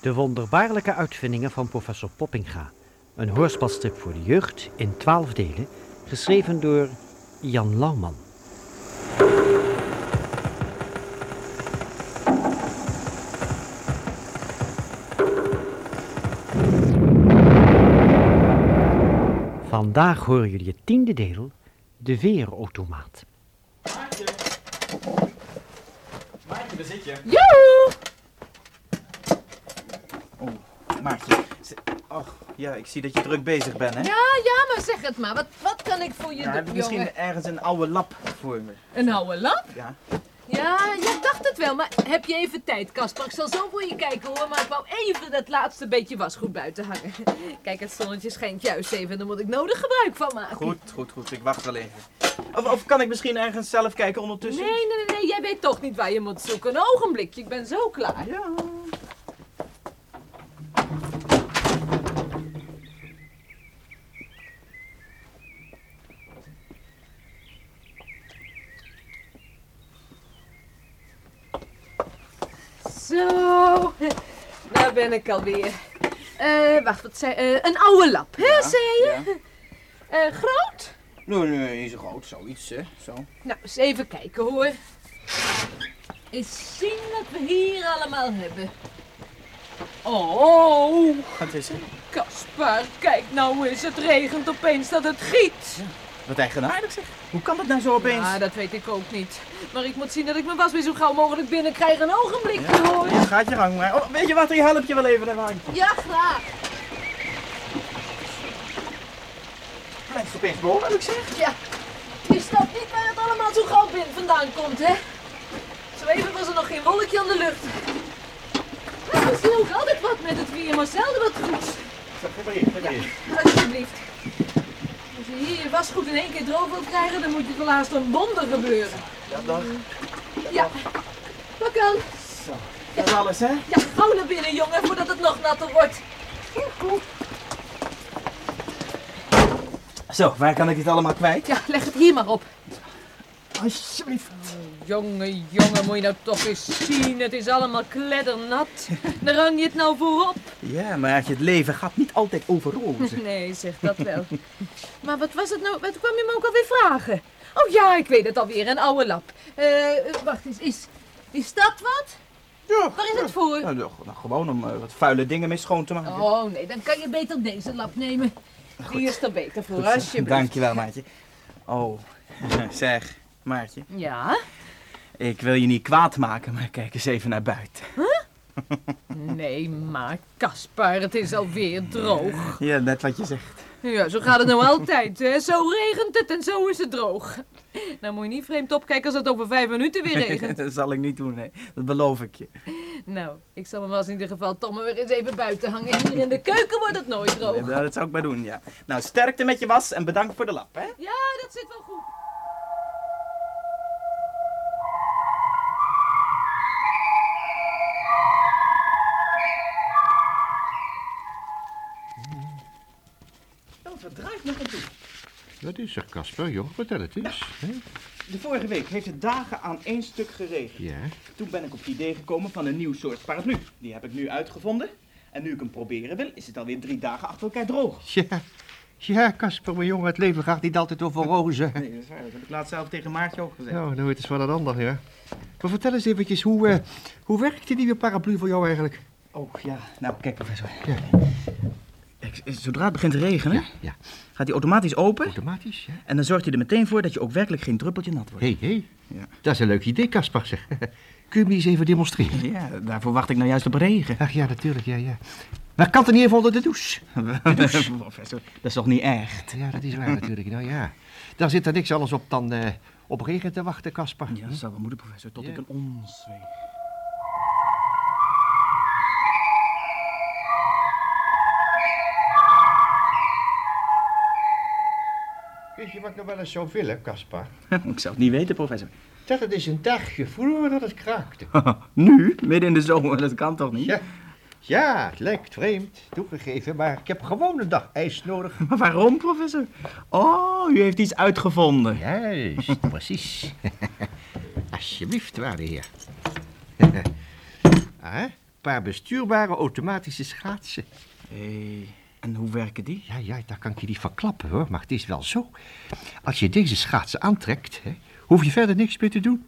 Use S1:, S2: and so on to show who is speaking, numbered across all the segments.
S1: De wonderbaarlijke uitvindingen van professor Poppinga. Een hoorspelstrip voor de jeugd in twaalf delen, geschreven door Jan Lauwman. Vandaag horen jullie het tiende deel, de weerautomaat.
S2: Maartje. Maartje, daar zit je.
S3: Joe!
S2: Maartje. Och, ja, ik zie dat je druk bezig bent, hè?
S3: Ja, ja, maar zeg het maar. Wat, wat kan ik voor je
S2: Ja, heb je
S3: doen,
S2: misschien
S3: jongen?
S2: ergens een oude lap voor me?
S3: Een oude lap?
S2: Ja.
S3: Ja, je dacht het wel, maar heb je even tijd, Kasper? Ik zal zo voor je kijken hoor, maar ik wou even dat laatste beetje wasgoed buiten hangen. Kijk, het zonnetje schijnt juist even, daar moet ik nodig gebruik van maken.
S2: Goed, goed, goed. Ik wacht wel even. Of, of kan ik misschien ergens zelf kijken ondertussen?
S3: Nee, nee, nee, nee, jij weet toch niet waar je moet zoeken. Een ogenblikje, ik ben zo klaar.
S2: Ja.
S3: Zo, daar ben ik alweer. Eh, wacht, wat zei eh, Een oude lap, hè,
S2: Ja,
S3: zei je?
S2: ja.
S3: Eh, groot?
S2: Nee, nee, niet zo groot. Zoiets, hè. Zo.
S3: Nou, eens even kijken hoor. Eens zien wat we hier allemaal hebben. Oh,
S2: Wat is het?
S3: Caspar, kijk nou eens, het regent opeens dat het giet.
S2: Wat eigenaardig zeg. Hoe kan dat nou zo opeens?
S3: Ja, dat weet ik ook niet. Maar ik moet zien dat ik mijn was weer zo gauw mogelijk binnen krijg. Een ogenblikje hoor.
S2: Ja, gaat je gang maar. Oh, weet je wat, ik help je wel even aan.
S3: Ja, graag.
S2: Blijft opeens boven, heb ik zeg.
S3: Ja, je snapt niet waar het allemaal zo gauw binnen vandaan komt, hè? Zo even was er nog geen wolkje aan de lucht. Maar we zien ook altijd wat met het weer, maar zelden wat goeds.
S2: Zo, Geef maar hier, geef maar hier.
S3: Alsjeblieft. Je hier je wasgoed in één keer droog wilt krijgen, dan moet je wel haast een wonder gebeuren.
S2: Ja, dag.
S3: Ja, dat kan.
S2: Zo. Dat is alles, hè?
S3: Ja, gauw naar binnen, jongen, voordat het nog natter wordt.
S2: Zo, waar kan ik dit allemaal kwijt?
S3: Ja, leg het hier maar op.
S2: Alsjeblieft.
S3: Jongen, jongen, moet je nou toch eens zien. Het is allemaal kleddernat. Daar hang je het nou voor op.
S2: Ja, maar het leven gaat niet altijd over rozen.
S3: Nee, zeg dat wel. Maar wat was het nou? Wat kwam je me ook alweer vragen? Oh ja, ik weet het alweer. Een oude lap. Eh, wacht eens. Is, is dat wat?
S2: Ja,
S3: Waar is het voor?
S2: Nou, nou, nou, gewoon om eh, wat vuile dingen mee schoon te maken.
S3: Oh nee, dan kan je beter deze lap nemen. Die is er beter voor,
S2: Goed,
S3: alsjeblieft.
S2: Dankjewel, Maartje. Oh, zeg, Maartje.
S3: Ja?
S2: Ik wil je niet kwaad maken, maar kijk eens even naar buiten.
S3: Nee, maar Kaspar, het is alweer droog.
S2: Ja, net wat je zegt.
S3: Ja, zo gaat het nou altijd, hè. Zo regent het en zo is het droog. Nou moet je niet vreemd opkijken als het over vijf minuten weer regent.
S2: dat zal ik niet doen, nee. Dat beloof ik je.
S3: Nou, ik zal me wel eens in ieder geval toch maar weer eens even buiten hangen. Hier in de keuken wordt het nooit droog.
S2: Ja, dat zou ik maar doen, ja. Nou, sterkte met je was en bedankt voor de lap, hè?
S3: Ja, dat zit wel goed.
S2: Wat draait nog aan toe.
S4: Wat is er, Casper? Jong, vertel het eens.
S2: De vorige week heeft het dagen aan één stuk geregend.
S4: Ja,
S2: Toen ben ik op het idee gekomen van een nieuw soort paraplu. Die heb ik nu uitgevonden. En nu ik hem proberen wil, is het alweer drie dagen achter elkaar droog.
S4: ja. Ja, Casper, mijn jongen, het leven gaat niet altijd over rozen.
S2: Nee, dat is waar. Dat heb ik laatst zelf tegen Maartje ook gezegd.
S4: Nou, nou, het is van een ander, ja. Maar vertel eens eventjes, hoe, eh, hoe werkt die nieuwe paraplu voor jou eigenlijk?
S2: Oh, ja. Nou, kijk professor.
S4: Ja.
S2: Kijk, zodra het begint te regenen,
S4: Ja,
S2: gaat hij automatisch open.
S4: automatisch, ja.
S2: En dan zorgt hij er meteen voor dat je ook werkelijk geen druppeltje nat wordt.
S4: Hé, hé.
S2: Ja.
S4: Dat is een leuk idee, Casper, zeg. Kun je me eens even demonstreren?
S2: Ja, daarvoor wacht ik nou juist op regen.
S4: Ach ja, natuurlijk, ja, ja. Maar kan het niet even onder de douche?
S2: professor, dat is toch niet echt?
S4: Ja, dat is waar natuurlijk. Nou ja, daar zit er niks anders op dan eh, op regen te wachten, Casper.
S2: Ja, dat zou wel moeten, professor, tot ik een ons weet.
S4: Weet je wat ik nog wel eens zou willen, Caspar?
S2: ik zou het niet weten, professor.
S4: Dat het is een dagje voordat het kraakte.
S2: nu? Midden in de zomer, dat kan toch niet?
S4: Ja, ja, het lijkt vreemd, toegegeven, maar ik heb gewoon een dag ijs nodig.
S2: Maar waarom, professor? Oh, u heeft iets uitgevonden.
S4: Juist, precies. Alsjeblieft, waarde heer. ah, paar bestuurbare automatische schaatsen.
S2: Hé, en hoe werken die?
S4: Ja, ja, daar kan ik je niet verklappen hoor, maar het is wel zo. Als je deze schaatsen aantrekt, hè, hoef je verder niks meer te doen.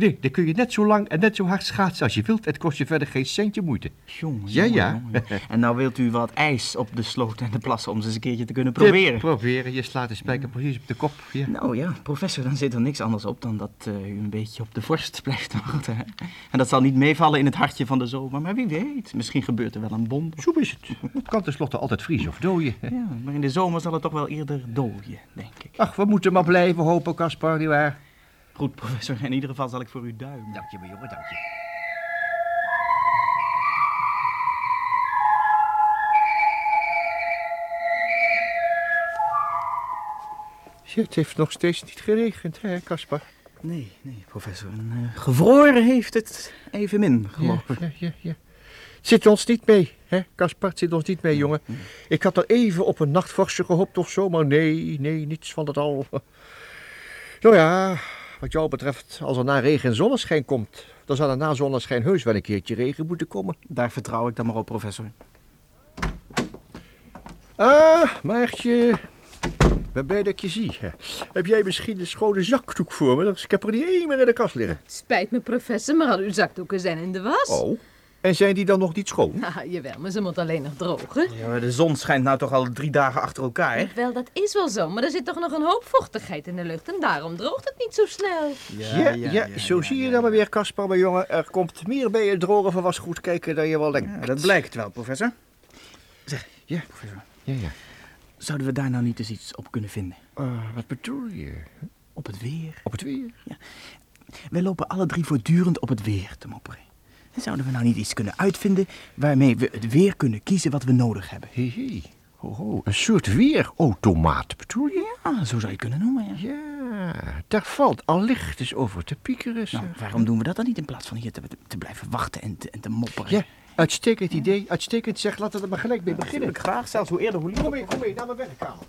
S4: Nee, dan kun je net zo lang en net zo hard schaatsen als je wilt. Het kost je verder geen centje moeite.
S2: Jongen,
S4: Ja,
S2: jongen,
S4: ja.
S2: jongen. En nou wilt u wat ijs op de sloot en de plassen om ze eens een keertje te kunnen proberen.
S4: Proberen, je slaat de spijker precies op de kop. Ja.
S2: Nou ja, professor, dan zit er niks anders op dan dat eh, u een beetje op de vorst blijft wachten. hè. En dat zal niet meevallen in het hartje van de zomer, maar wie weet, misschien gebeurt er wel een wonder.
S4: Zo is het. Het kan tenslotte altijd vriezen of dooien.
S2: Ja, maar in de zomer zal het toch wel eerder dooien, denk ik.
S4: Ach, we moeten maar blijven hopen, Caspar, nietwaar?
S2: Goed, professor, in ieder geval zal ik voor u duimen.
S4: Dank je, mijn jongen, dank je. Het heeft nog steeds niet geregend, hè, Caspar?
S2: Nee, nee, professor. En, eh, gevroren heeft het evenmin, geloof
S4: Ja,
S2: ik.
S4: ja, ja, ja. Het zit ons niet mee, hè, Caspar? Het zit ons niet mee, jongen. Ik had er even op een nachtvorstje gehoopt of zo, maar nee, nee, niets van dat al. Nou ja, wat jou betreft, als er na regen en zonneschijn komt, dan zal er na zonneschijn heus wel een keertje regen moeten komen.
S2: Daar vertrouw ik dan maar op, professor.
S4: Ah, Maartje. Ik ben blij dat ik je zie. Heb jij misschien een schone zakdoek voor me? Ik heb er niet één meer in de kast liggen.
S3: Spijt me, professor, maar al uw zakdoeken zijn in de was.
S4: Oh. En zijn die dan nog niet schoon?
S3: Ah, jawel, maar ze moet alleen nog drogen.
S2: Ja, maar de zon schijnt nou toch al drie dagen achter elkaar, hè?
S3: Wel, dat is wel zo, maar er zit toch nog een hoop vochtigheid in de lucht en daarom droogt het niet zo snel.
S4: Ja, ja, zo zie je dan maar weer, Caspar, mijn jongen. Er komt meer bij het drogen van wasgoed kijken dan je wel denkt.
S2: Ja, dat blijkt wel, professor. Zeg,
S4: Ja.
S2: professor.
S4: Ja, ja.
S2: Zouden we daar nou niet eens iets op kunnen vinden?
S4: Eh, wat bedoel je?
S2: Op het weer?
S4: Op het weer?
S2: Wij lopen alle drie voortdurend op het weer te mopperen. En zouden we nou niet iets kunnen uitvinden waarmee we het weer kunnen kiezen wat we nodig hebben?
S4: Hé, ho. Een soort weerautomaat, bedoel je?
S2: Ah, zo zou je het kunnen noemen, ja.
S4: Ja, daar valt allicht eens over te piekeren.
S2: Nou, waarom doen we dat dan niet in plaats van hier te, te blijven wachten en te, en te mopperen?
S4: Ja, uitstekend idee. Uitstekend. Zeg, laten we er maar gelijk mee beginnen.
S2: Natuurlijk graag, zelfs hoe eerder hoe liever.
S4: Kom mee, kom mee, naar mijn werkkamer.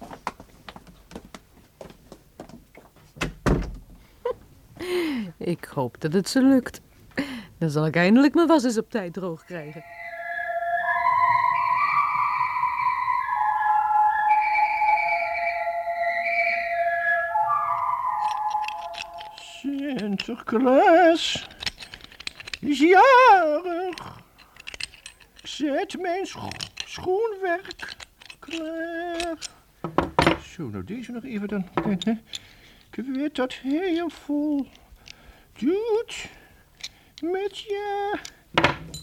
S3: Ik hoop dat het ze lukt. Dan zal ik eindelijk mijn was eens op tijd droog krijgen.
S4: Sinterklaas is jarig. Zet mijn scho schoenwerk klaar. Zo, nou deze nog even dan. Ik weet dat hem vol doet met ja.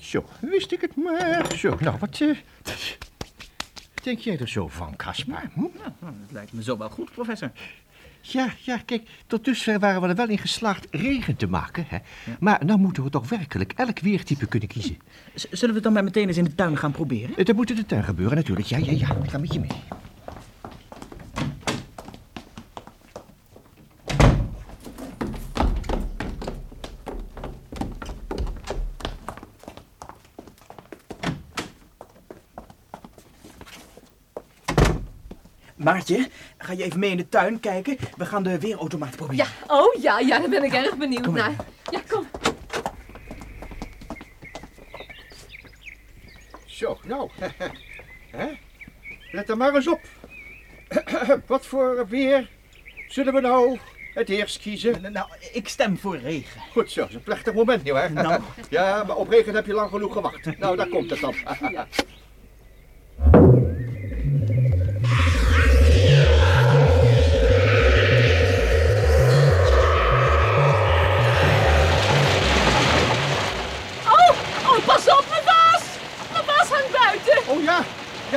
S4: Zo, wist ik het maar. Zo, nou, wat eh, denk jij er zo van, Caspar? Hm?
S2: Nou, dat lijkt me zo wel goed, professor.
S4: Ja, ja, kijk, tot dusver waren we er wel in geslaagd regen te maken. Hè? Maar nou moeten we toch werkelijk elk weertype kunnen kiezen.
S2: Z- zullen we het dan maar meteen eens in de tuin gaan proberen?
S4: Eh, Dat moet in de tuin gebeuren natuurlijk. Ja, ja, ja. Ik ga met je mee.
S2: Maartje, ga je even mee in de tuin kijken? We gaan de weerautomaat proberen.
S3: Ja, oh ja, ja, daar ben ik erg benieuwd
S2: Kom
S3: naar. Ja, kom.
S4: Zo, nou. Hè? Let er maar eens op. Wat voor weer zullen we nou het eerst kiezen?
S2: Nou, ik stem voor regen.
S4: Goed zo, dat is een plechtig moment, nietwaar?
S2: Nou.
S4: Ja, maar op regen heb je lang genoeg gewacht. Nou, daar komt het dan.
S3: Oh,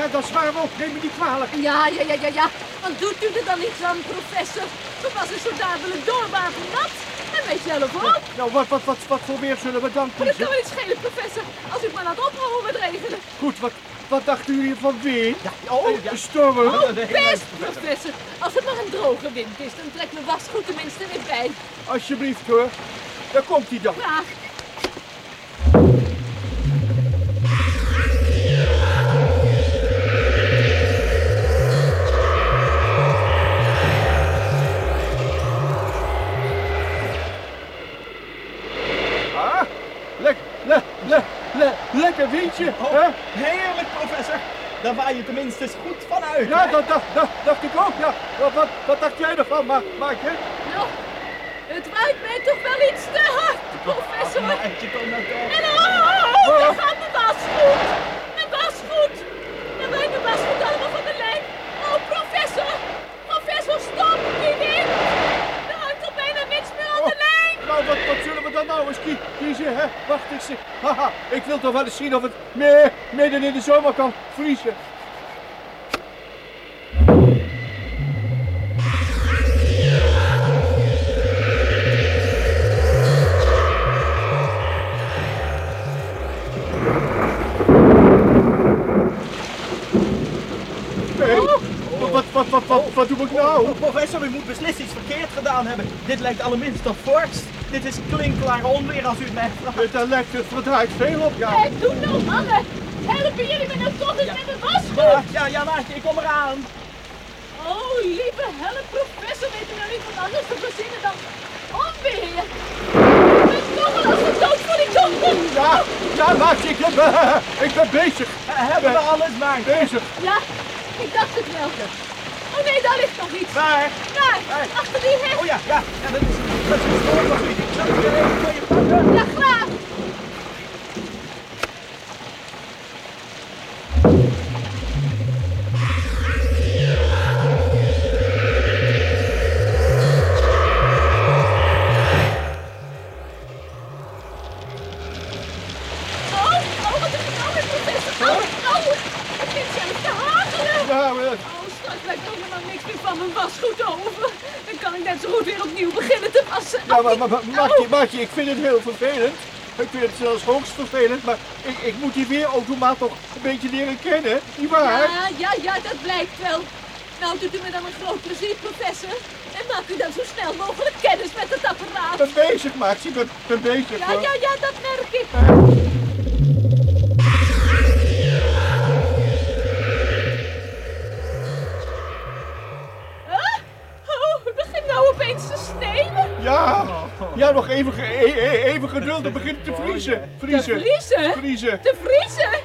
S4: ja, dat is waar ook. Neem me niet kwalijk.
S3: Ja, ja, ja, ja, ja. Want doet u er dan iets aan, professor? Mijn was is zo dadelijk doorbaven nat. En weet zelf ook.
S4: Nou, wat, wat, wat, wat voor weer zullen we dan
S3: Maar dat kan
S4: kiezen?
S3: me niet schelen, professor. Als u het maar laat ophouden met regenen.
S4: Goed, wat, wat dachten jullie van weer?
S2: oh,
S4: Eh, Storm.
S3: Oh, best, professor. Als het maar een droge wind is, dan trekt mijn was goed tenminste weer bij.
S4: Alsjeblieft hoor. Daar komt hij dan.
S3: Graag.
S2: Daar waai je tenminste eens goed van uit.
S4: Ja,
S2: hè?
S4: dat dacht, dacht, ik ook, ja. Wat, wat, wat dacht jij ervan, Ma Maatje?
S3: Nou, het waait mij toch wel iets te hard, professor.
S2: Maartje, kom nou toch.
S3: En oh, oh, oh, daar gaat mijn wasgoed. Mijn wasgoed. Dan waait mijn wasgoed allemaal van de lijn. Oh, professor. Professor, stop. Die wind. Er hangt er bijna niks meer aan de lijn.
S4: Nou, wat, wat zullen we dan nou eens kie- kiezen, hè? Wacht, ik zie... Haha, ik wil toch wel eens zien of het mee, midden in de zomer kan vriezen. Wat, wat, wat, wat, wat doe ik nou?
S2: Oh, professor, u moet beslist iets verkeerd gedaan hebben. Dit lijkt allerminst op vorst. Dit is klinkklare onweer als u het mij vraagt.
S4: Het verdraaid veel op, ja.
S3: Hé, doe nou, mannen. Helpen jullie me nou toch eens met mijn wasgoed?
S2: Ja, ja, ja, Maartje, ik kom eraan.
S3: Oh, lieve help, professor, weet u nou niet wat anders te verzinnen dan onweer? Toch al als de dood voor die dompen.
S4: Ja, ja, maatje, ik ben, ik ben bezig.
S2: Eh, Hebben we alles, Maartje?
S4: Bezig.
S3: Ja, ik dacht het wel. Oh nee, daar ligt nog iets.
S2: Waar?
S3: Daar, achter die hek.
S2: Oh ja, ja, ja dat is, dat is een spoor u. Zal ik er even voor je pakken?
S3: Ja, graag. Oh, oh, wat is er nou met professor? Het begint zelfs te hagelen.
S4: Ja, maar,
S3: straks blijft ook helemaal niks meer van mijn wasgoed over. Dan kan ik net zo goed weer opnieuw beginnen te wassen.
S4: ja, maar, maar, maar maatje, ik vind het heel vervelend. Ik vind het zelfs hoogst vervelend, maar ik, ik moet die weerautomaat toch een beetje leren kennen, nietwaar?
S3: Ja, ja, ja, dat blijkt wel. Nou, doet u me dan een groot plezier, professor. En maakt u dan zo snel mogelijk kennis met het apparaat.
S4: Ik ben bezig, ik ben, ben bezig.
S3: Ja,
S4: hoor.
S3: ja, ja, dat merk ik. Huh?
S4: Even, e- e- even geduld, dan begint het te vriezen.
S3: Te
S4: Vriezen.
S3: vriezen?
S4: Vriezen.
S3: Te vriezen?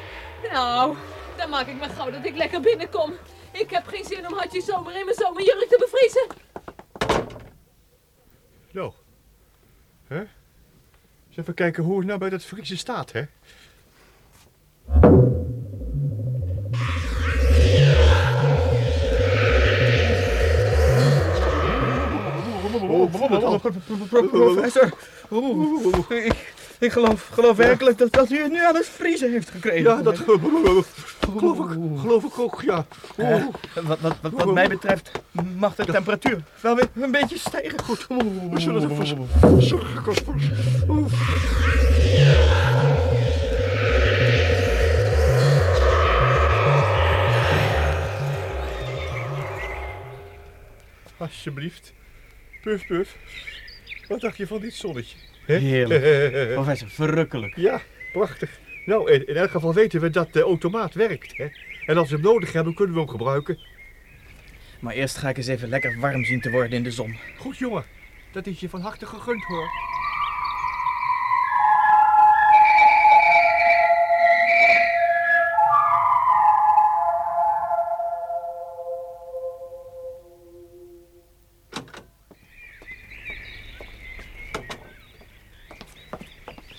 S3: Nou, dan maak ik maar gauw dat ik lekker binnenkom. Ik heb geen zin om Hartje zomer in mijn zomerjurk te bevriezen.
S4: Nou, hè? Eens even kijken hoe het nou bij dat vriezen staat, hè?
S2: Professor, ik, ik geloof, geloof werkelijk dat, dat u het nu aan het vriezen heeft gekregen.
S4: Ja, dat geloof ik, geloof ik ook, ja.
S2: Eh, wat, wat, wat, wat mij betreft mag de temperatuur wel weer een beetje stijgen. Goed.
S4: We zullen ervoor zorgen, Kasper. Alsjeblieft. Puf, puf. Wat dacht je van dit zonnetje? Hè?
S2: Heerlijk. Professor, verrukkelijk.
S4: Ja, prachtig. Nou, in, in elk geval weten we dat de automaat werkt. Hè? En als we hem nodig hebben, kunnen we hem gebruiken.
S2: Maar eerst ga ik eens even lekker warm zien te worden in de zon.
S4: Goed, jongen. Dat is je van harte gegund, hoor.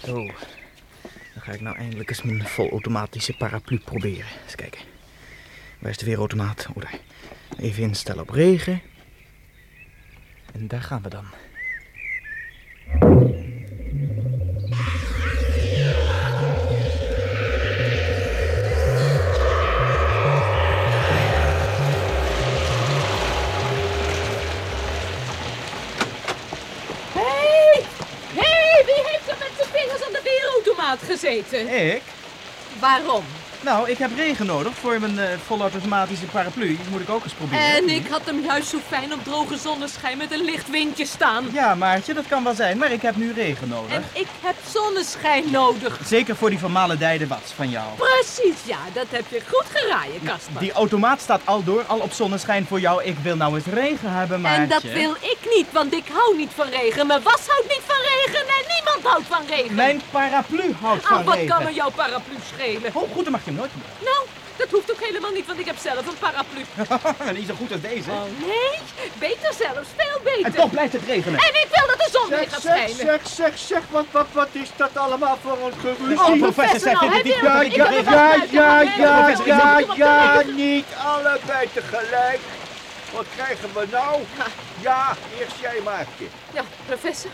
S2: Zo. Dan ga ik nou eindelijk eens mijn volautomatische paraplu proberen. Eens kijken. Waar is de weerautomaat? Oh, daar. Even instellen op regen. En daar gaan we dan.
S3: Vingers aan de weerautomaat gezeten?
S2: Ik?
S3: Waarom?
S2: Nou, ik heb regen nodig voor mijn eh, volautomatische paraplu. Die moet ik ook eens proberen.
S3: En ik had hem juist zo fijn op droge zonneschijn met een licht windje staan.
S2: Ja, Maartje, dat kan wel zijn, maar ik heb nu regen nodig.
S3: En ik heb zonneschijn nodig.
S2: Zeker voor die vermaledijde was van jou.
S3: Precies, ja, dat heb je goed geraaien, Kasper.
S2: Die automaat staat al door, al op zonneschijn voor jou. Ik wil nou eens regen hebben, Maartje.
S3: En dat wil ik niet, want ik hou niet van regen. Mijn was houdt niet van regen en niemand houdt van regen.
S2: Mijn paraplu houdt van
S3: Ach, wat
S2: regen.
S3: kan me jouw paraplu schelen?
S2: Oh, goed, mag je hem nooit gebruiken.
S3: Nou, Dat hoeft ook helemaal niet, want ik heb zelf een paraplu.
S2: Niet zo goed als deze.
S3: Oh nee, beter zelfs, veel beter.
S2: En toch blijft het regenen.
S3: En ik wil dat de zon weer gaat
S4: zeg,
S3: schijnen.
S4: zeg, zeg, zeg, wat, wat, wat is dat allemaal voor een geruzie?
S2: Oh, professor, zeg
S3: nou,
S2: dit niet.
S4: Ja, ja, ja, ja, ja, ja, ja, niet allebei tegelijk. Wat krijgen we nou? Ja, eerst jij Maartje.
S3: Ja, professor.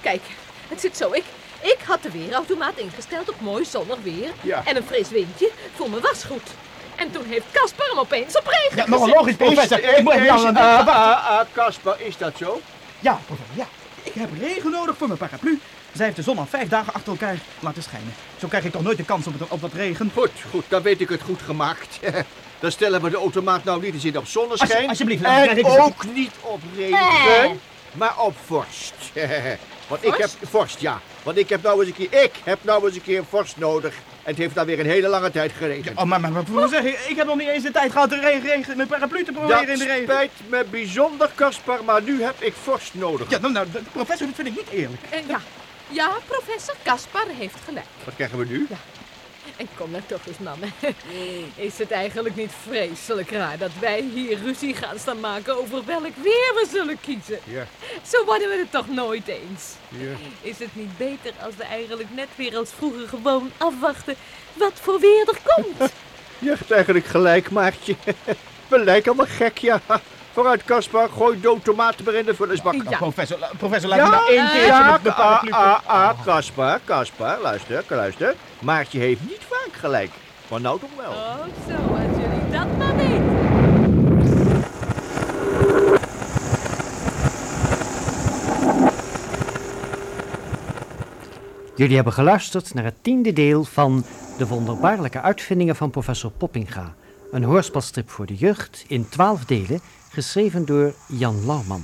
S3: Kijk, het zit zo. Ik, ik had de weerautomaat ingesteld op mooi zonnig weer.
S4: Ja.
S3: En een fris windje voor mijn wasgoed. En toen heeft Casper hem opeens op regen
S2: Ja, nogal
S3: gezet.
S2: logisch, professor.
S4: Is-
S2: Ik moet even aan
S4: ah, ah, ah, Kasper, is dat zo?
S2: Ja, professor, ja. Ik heb regen nodig voor mijn paraplu. Zij heeft de zon al vijf dagen achter elkaar laten schijnen. Zo krijg ik toch nooit de kans op, het, op wat regen.
S4: Goed, goed, dan weet ik het goed gemaakt. Dan stellen we de automaat nou niet eens in op zonneschijn.
S2: Alsje- alsjeblieft,
S4: en
S2: ik het-
S4: ook niet op regen, maar op vorst. Want ik heb
S3: vorst,
S4: ja. Want ik heb nou eens een keer, ik heb nou eens een keer vorst nodig. En het heeft dan weer een hele lange tijd geregend.
S2: Oh, maar, maar, maar professor, ik, ik heb nog niet eens de tijd gehad de regen, regen, mijn paraplu te proberen
S4: Dat
S2: in de regen.
S4: spijt me bijzonder, Kasper, maar nu heb ik vorst nodig.
S2: Ja, nou, nou, de- professor, dat vind ik niet eerlijk.
S3: En ja, ja, professor Caspar heeft gelijk.
S4: Wat krijgen we nu?
S3: En kom nou toch eens, mannen. Is het eigenlijk niet vreselijk raar dat wij hier ruzie gaan staan maken over welk weer we zullen kiezen?
S4: Ja,
S3: Zo worden we het toch nooit eens?
S4: ja.
S3: Is het niet beter als we eigenlijk net weer als vroeger gewoon afwachten wat voor weer er komt?
S4: Je hebt eigenlijk gelijk, Maartje. We lijken allemaal gek, ja. Vooruit, Kasper, gooi dood tomaten maar in de vullersbak.
S3: Ja.
S2: Professor, la- professor, laat me nou één keer
S4: ja, ah, ah, ah, Kasper, Kasper, luister, luister. Maartje heeft niet vaak gelijk. Maar nou toch wel.
S3: Oh, zo, als jullie dat maar weten.
S1: Jullie hebben geluisterd naar het tiende deel van De wonderbaarlijke uitvindingen van professor Poppinga. Een hoorspelstrip voor de jeugd in twaalf delen, geschreven door Jan Lauwman.